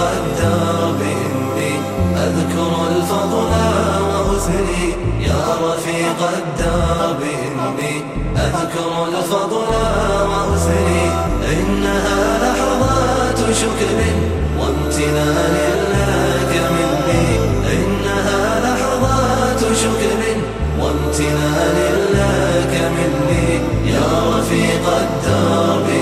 الدرب إني أذكر الفضل وأثني يا رفيق الدرب إني أذكر الفضل وأثني إنها لحظات شكر وامتنان لك مني. إنها لحظات شكر وامتنان لك مني. يا رفيق الدرب إني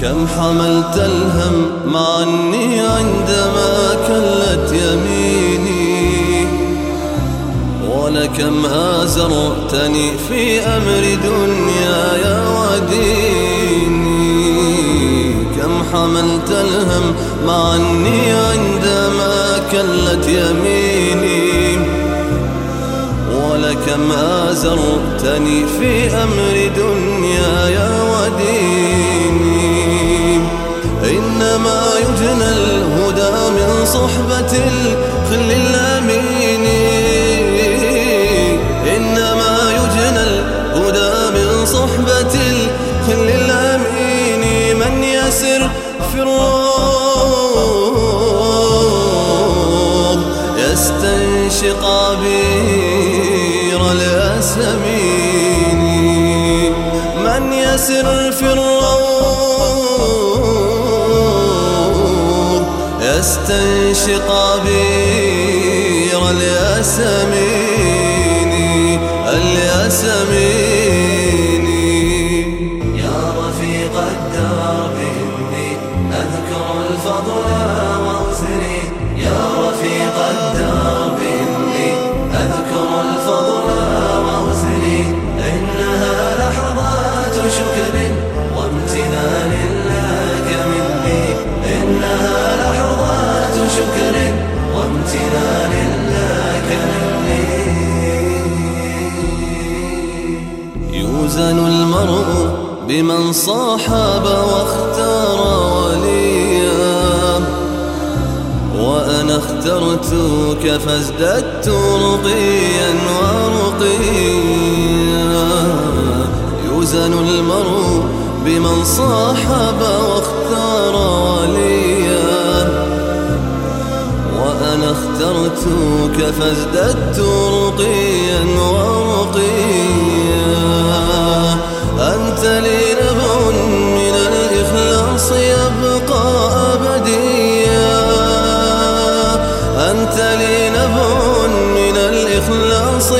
كم حملت الهم معني عندما كلت يميني ولكم آزرتني في أمر دنياي وديني. كم حملت الهم معني عندما كلت يميني ولكم آزرتني في أمر دنياي يجنى الهدى من صحبة الخل الأمين إنما يجنى الهدى من صحبة الخل الأمين من يسر في الروض يستنشق عبير الياسمين من يسر في الروض يستنشق عبير الياسمين الياسمين يا رفيق الدرب إني أذكر الفضل وأثني يا رفيق الدرب إني أذكر الفضل وأثني إنها لحظات شكر بمن صاحب واختار وليا. وأنا اخترتك فازددت رقيا ورقيا. يوزن المرء بمن صاحب واختار وليا. وأنا اخترتك فازددت رقيا ورقيا. أنت لي نبع من الإخلاص